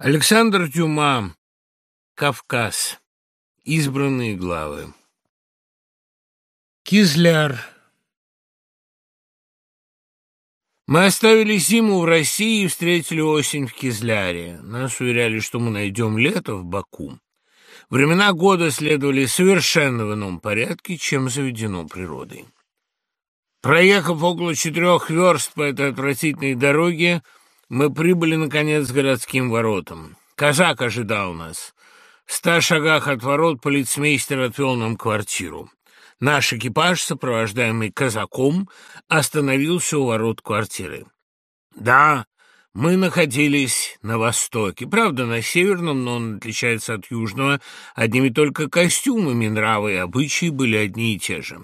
Александр Дюма. Кавказ. Избранные главы. Кизляр. Мы оставили зиму в России и встретили осень в Кизляре. Нас уверяли, что мы найдем лето в Баку. Времена года следовали совершенно в ином порядке, чем заведено природой. Проехав около четырех верст по этой отвратительной дороге, мы прибыли, наконец, к городским воротам. Казак ожидал нас. В ста шагах от ворот полицмейстер отвел нам квартиру. Наш экипаж, сопровождаемый казаком, остановился у ворот квартиры. Да, мы находились на востоке, правда, на северном, но он отличается от южного одними только костюмами, нравы и обычаи были одни и те же.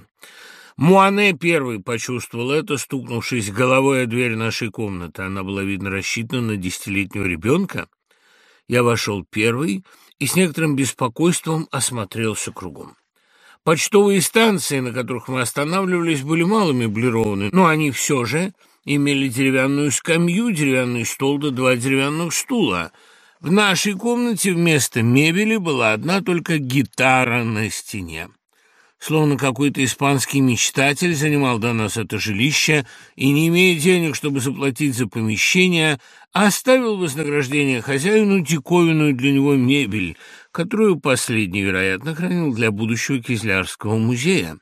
Муане первый почувствовал это, стукнувшись головой о дверь нашей комнаты. Она была, видно, рассчитана на десятилетнего ребенка. Я вошел первый и с некоторым беспокойством осмотрелся кругом. Почтовые станции, на которых мы останавливались, были мало меблированы, но они все же имели деревянную скамью, деревянный стол да два деревянных стула. В нашей комнате вместо мебели была одна только гитара на стене словно какой-то испанский мечтатель, занимал до нас это жилище и, не имея денег, чтобы заплатить за помещение, оставил вознаграждение хозяину диковинную для него мебель, которую последний, вероятно, хранил для будущего Кизлярского музея.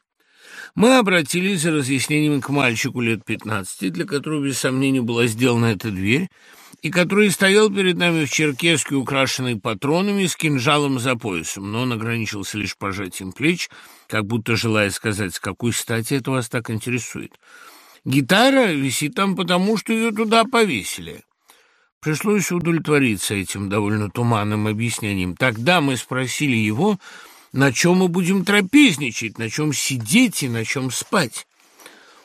Мы обратились за разъяснением к мальчику лет пятнадцати, для которого, без сомнения, была сделана эта дверь, и который стоял перед нами в черкеске, украшенной патронами, с кинжалом за поясом, но он ограничился лишь пожатием плеч, как будто желая сказать, с какой стати это вас так интересует. Гитара висит там потому, что ее туда повесили. Пришлось удовлетвориться этим довольно туманным объяснением. Тогда мы спросили его, на чем мы будем трапезничать, на чем сидеть и на чем спать.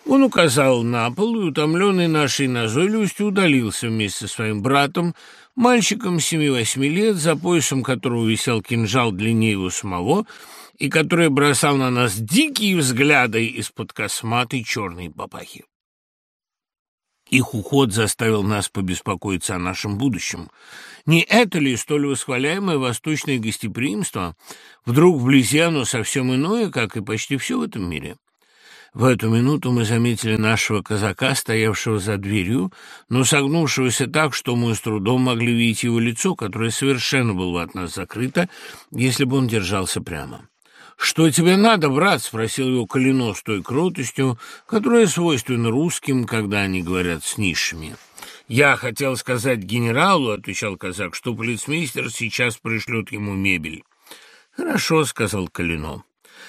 Он указал на пол и, утомленный нашей назойливостью, удалился вместе со своим братом, мальчиком семи-восьми лет, за поясом которого висел кинжал длиннее его самого, и который бросал на нас дикие взгляды из-под косматой черной бабахи. Их уход заставил нас побеспокоиться о нашем будущем. Не это ли столь восхваляемое восточное гостеприимство? Вдруг вблизи оно совсем иное, как и почти все в этом мире. В эту минуту мы заметили нашего казака, стоявшего за дверью, но согнувшегося так, что мы с трудом могли видеть его лицо, которое совершенно было от нас закрыто, если бы он держался прямо. «Что тебе надо, брат?» — спросил его Калино с той кротостью, которая свойственна русским, когда они говорят с низшими. «Я хотел сказать генералу», — отвечал казак, — «что полицмейстер сейчас пришлет ему мебель». «Хорошо», — сказал Калино.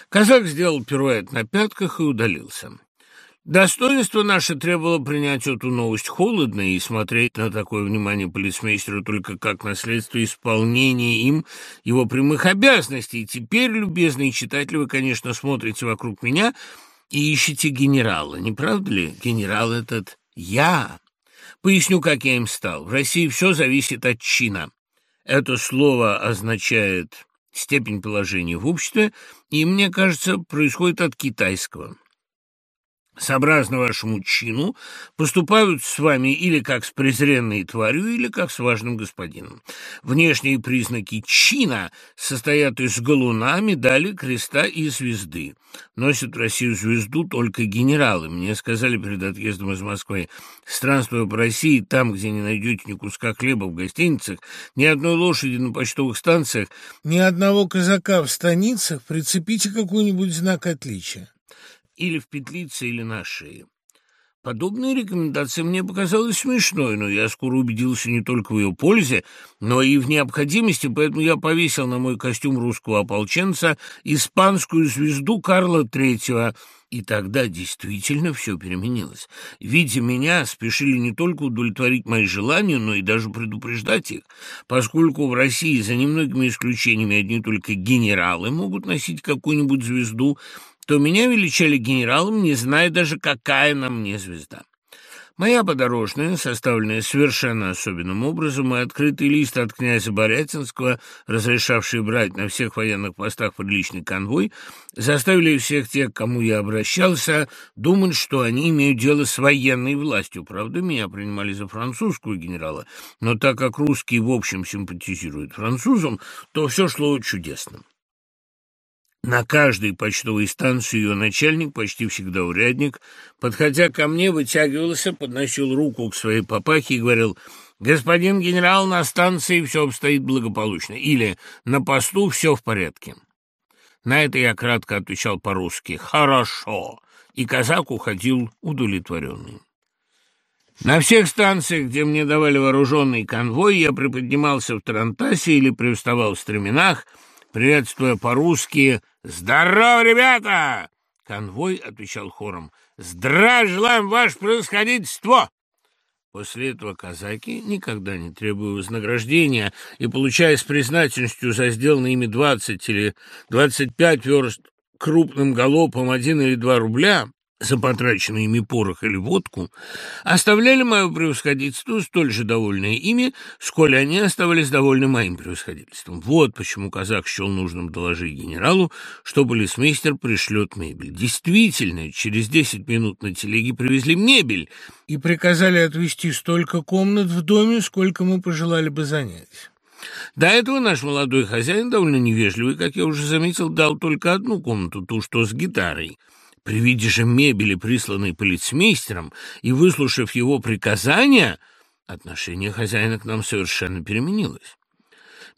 Казак сделал пируэт на пятках и удалился. Достоинство наше требовало принять эту новость холодно и смотреть на такое внимание полицмейстеру только как на следствие исполнения им его прямых обязанностей. теперь, любезные читатели, вы, конечно, смотрите вокруг меня и ищете генерала, не правда ли? Генерал этот я. Поясню, как я им стал. В России все зависит от чина. Это слово означает степень положения в обществе, и, мне кажется, происходит от китайского сообразно вашему чину, поступают с вами или как с презренной тварью, или как с важным господином. Внешние признаки чина состоят из галуна, медали, креста и звезды. Носят в Россию звезду только генералы. Мне сказали перед отъездом из Москвы, странствуя по России, там, где не найдете ни куска хлеба в гостиницах, ни одной лошади на почтовых станциях, ни одного казака в станицах, прицепите какой-нибудь знак отличия или в петлице, или на шее. Подобная рекомендация мне показалась смешной, но я скоро убедился не только в ее пользе, но и в необходимости, поэтому я повесил на мой костюм русского ополченца испанскую звезду Карла Третьего, и тогда действительно все переменилось. Видя меня, спешили не только удовлетворить мои желания, но и даже предупреждать их, поскольку в России за немногими исключениями одни только генералы могут носить какую-нибудь звезду, то меня величали генералом, не зная даже, какая на мне звезда. Моя подорожная, составленная совершенно особенным образом, и открытый лист от князя Борятинского, разрешавший брать на всех военных постах приличный конвой, заставили всех тех, к кому я обращался, думать, что они имеют дело с военной властью. Правда, меня принимали за французскую генерала, но так как русские в общем симпатизируют французам, то все шло чудесно. На каждой почтовой станции ее начальник, почти всегда урядник, подходя ко мне, вытягивался, подносил руку к своей папахе и говорил «Господин генерал, на станции все обстоит благополучно» или «На посту все в порядке». На это я кратко отвечал по-русски «Хорошо», и казак уходил удовлетворенный. На всех станциях, где мне давали вооруженный конвой, я приподнимался в тарантасе или привставал в стременах, приветствуя по-русски «Здорово, ребята!» Конвой отвечал хором «Здравия желаем, ваше происходительство!» После этого казаки, никогда не требуя вознаграждения и получая с признательностью за сделанные ими двадцать или двадцать пять верст крупным галопом один или два рубля, за потраченный ими порох или водку, оставляли мое превосходительство столь же довольные ими, сколь они оставались довольны моим превосходительством. Вот почему казак счел нужным доложить генералу, что полисмейстер пришлет мебель. Действительно, через десять минут на телеге привезли мебель и приказали отвезти столько комнат в доме, сколько мы пожелали бы занять. До этого наш молодой хозяин, довольно невежливый, как я уже заметил, дал только одну комнату, ту, что с гитарой — при виде же мебели, присланной полицмейстером, и выслушав его приказания, отношение хозяина к нам совершенно переменилось.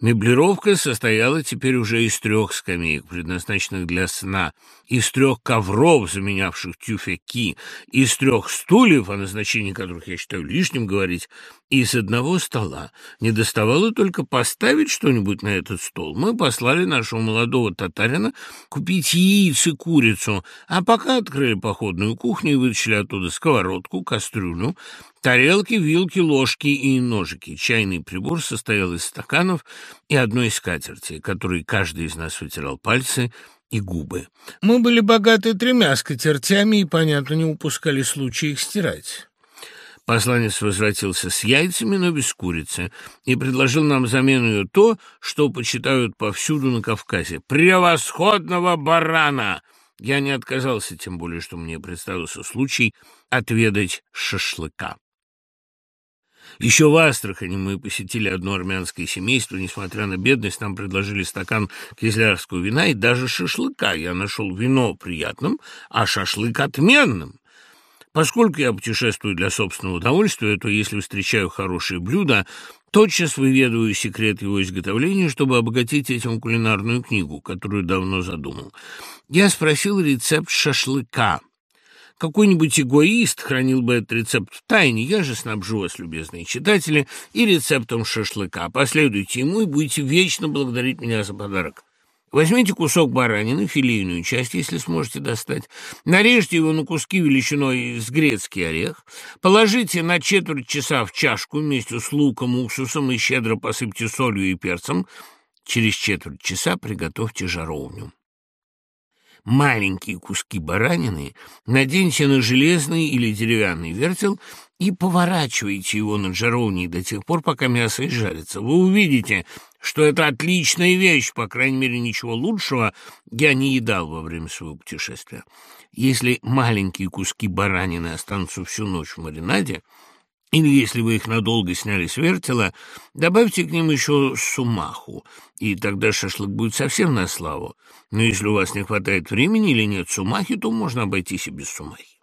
Меблировка состояла теперь уже из трех скамеек, предназначенных для сна, из трех ковров, заменявших тюфяки, из трех стульев, о назначении которых я считаю лишним говорить, и из одного стола. Не доставало только поставить что-нибудь на этот стол. Мы послали нашего молодого татарина купить яиц и курицу, а пока открыли походную кухню и вытащили оттуда сковородку, кастрюлю, Тарелки, вилки, ложки и ножики. Чайный прибор состоял из стаканов и одной скатерти, которой каждый из нас вытирал пальцы и губы. Мы были богаты тремя скатертями и, понятно, не упускали случая их стирать. Посланец возвратился с яйцами, но без курицы, и предложил нам замену ее то, что почитают повсюду на Кавказе — превосходного барана. Я не отказался, тем более, что мне представился случай отведать шашлыка. Еще в Астрахани мы посетили одно армянское семейство. Несмотря на бедность, нам предложили стакан кизлярского вина и даже шашлыка. Я нашел вино приятным, а шашлык отменным. Поскольку я путешествую для собственного удовольствия, то если встречаю хорошие блюда, тотчас выведываю секрет его изготовления, чтобы обогатить этим кулинарную книгу, которую давно задумал. Я спросил рецепт шашлыка. Какой-нибудь эгоист хранил бы этот рецепт в тайне, я же снабжу вас, любезные читатели, и рецептом шашлыка. Последуйте ему и будете вечно благодарить меня за подарок. Возьмите кусок баранины, филейную часть, если сможете достать, нарежьте его на куски величиной с грецкий орех, положите на четверть часа в чашку вместе с луком, уксусом и щедро посыпьте солью и перцем. Через четверть часа приготовьте жаровню маленькие куски баранины, наденьте на железный или деревянный вертел и поворачивайте его над жаровней до тех пор, пока мясо изжарится. Вы увидите, что это отличная вещь, по крайней мере, ничего лучшего я не едал во время своего путешествия. Если маленькие куски баранины останутся всю ночь в маринаде, или, если вы их надолго сняли с вертела, добавьте к ним еще сумаху, и тогда шашлык будет совсем на славу. Но если у вас не хватает времени или нет сумахи, то можно обойтись и без сумахи.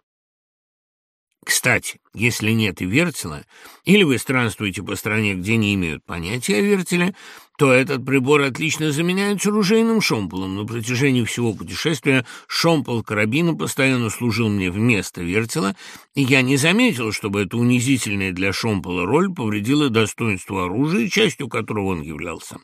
Кстати, если нет и вертела, или вы странствуете по стране, где не имеют понятия о вертеле, то этот прибор отлично заменяется ружейным шомполом. На протяжении всего путешествия шомпол карабина постоянно служил мне вместо вертела, и я не заметил, чтобы эта унизительная для шомпола роль повредила достоинству оружия, частью которого он являлся.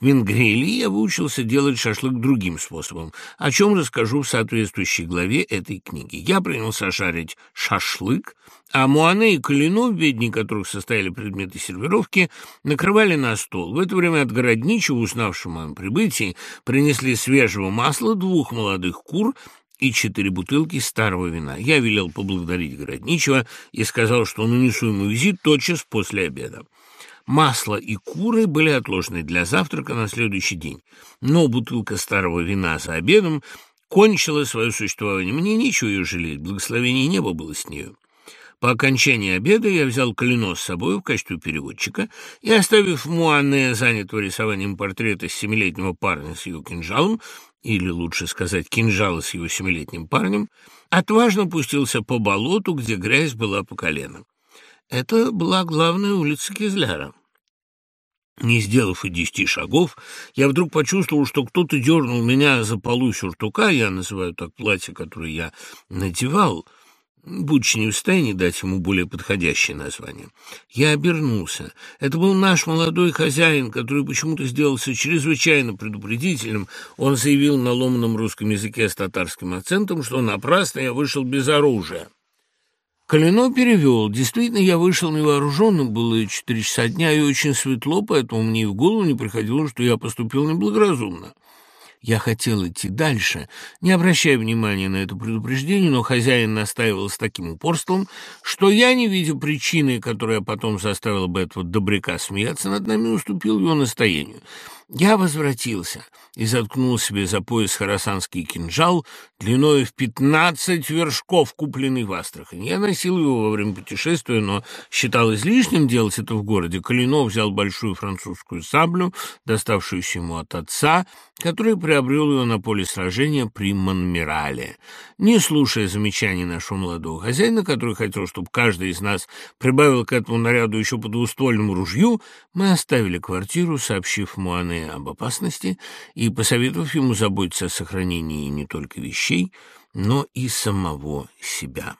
В Венгрелии я выучился делать шашлык другим способом, о чем расскажу в соответствующей главе этой книги. Я принялся жарить шашлык, а Муане и Калино, в ведении которых состояли предметы сервировки, накрывали на стол. В это время от городничего, узнавшего о моем прибытии, принесли свежего масла двух молодых кур и четыре бутылки старого вина. Я велел поблагодарить Городничего и сказал, что нанесу ему визит тотчас после обеда. Масло и куры были отложены для завтрака на следующий день, но бутылка старого вина за обедом кончила свое существование. Мне нечего ее жалеть, благословение неба было с нею. По окончании обеда я взял Калино с собой в качестве переводчика и, оставив Муанне занятого рисованием портрета семилетнего парня с ее кинжалом, или, лучше сказать, кинжала с его семилетним парнем, отважно пустился по болоту, где грязь была по колено. Это была главная улица Кизляра. Не сделав и десяти шагов, я вдруг почувствовал, что кто-то дернул меня за полу сюртука, я называю так платье, которое я надевал, будучи не в состоянии дать ему более подходящее название. Я обернулся. Это был наш молодой хозяин, который почему-то сделался чрезвычайно предупредительным. Он заявил на ломаном русском языке с татарским акцентом, что напрасно я вышел без оружия. Калино перевел. Действительно, я вышел невооруженным, было четыре часа дня и очень светло, поэтому мне и в голову не приходило, что я поступил неблагоразумно. Я хотел идти дальше, не обращая внимания на это предупреждение, но хозяин настаивал с таким упорством, что я, не видя причины, которая потом заставила бы этого добряка смеяться над нами, уступил его настоянию. Я возвратился и заткнул себе за пояс хоросанский кинжал длиной в пятнадцать вершков, купленный в Астрахани. Я носил его во время путешествия, но считал излишним делать это в городе. Калинов взял большую французскую саблю, доставшуюся ему от отца, который приобрел ее на поле сражения при Монмирале. Не слушая замечаний нашего молодого хозяина, который хотел, чтобы каждый из нас прибавил к этому наряду еще по двуствольному ружью, мы оставили квартиру, сообщив Муане об опасности и посоветовав ему заботиться о сохранении не только вещей, но и самого себя.